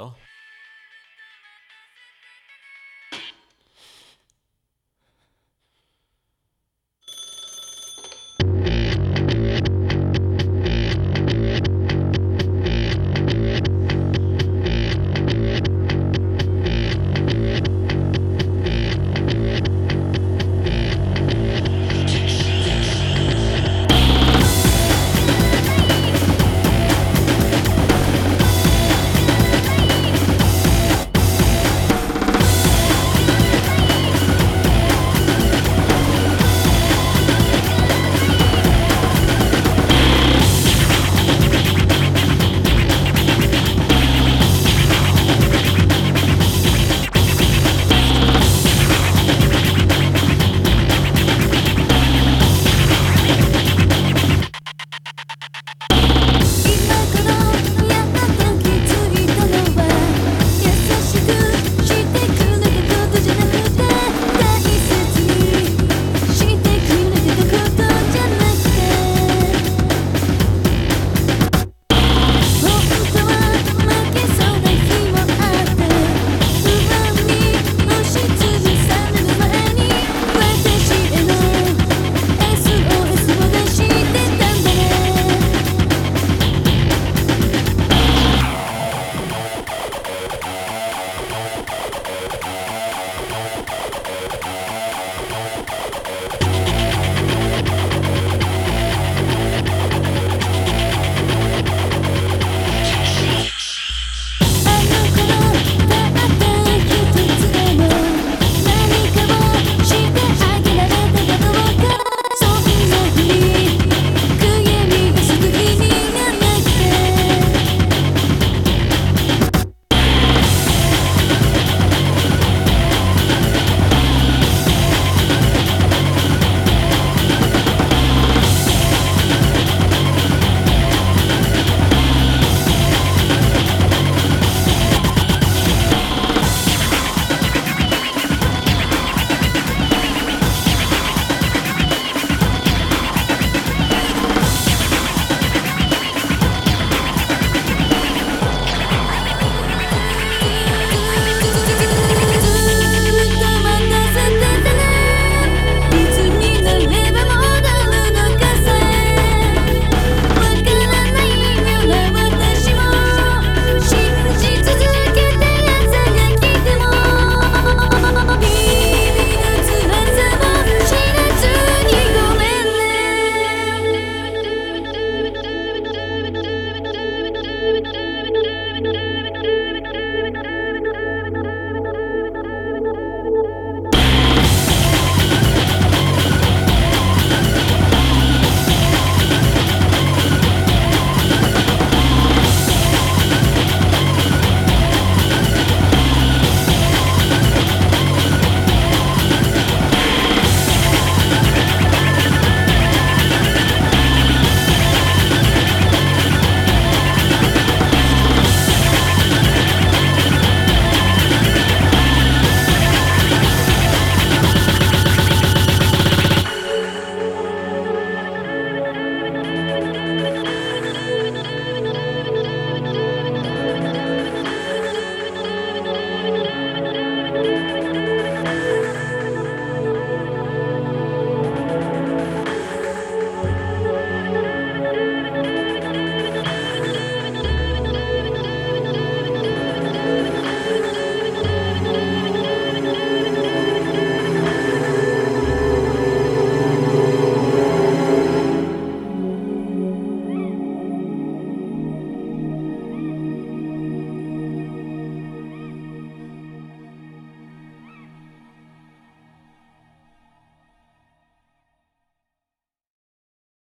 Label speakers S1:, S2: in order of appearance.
S1: Hello.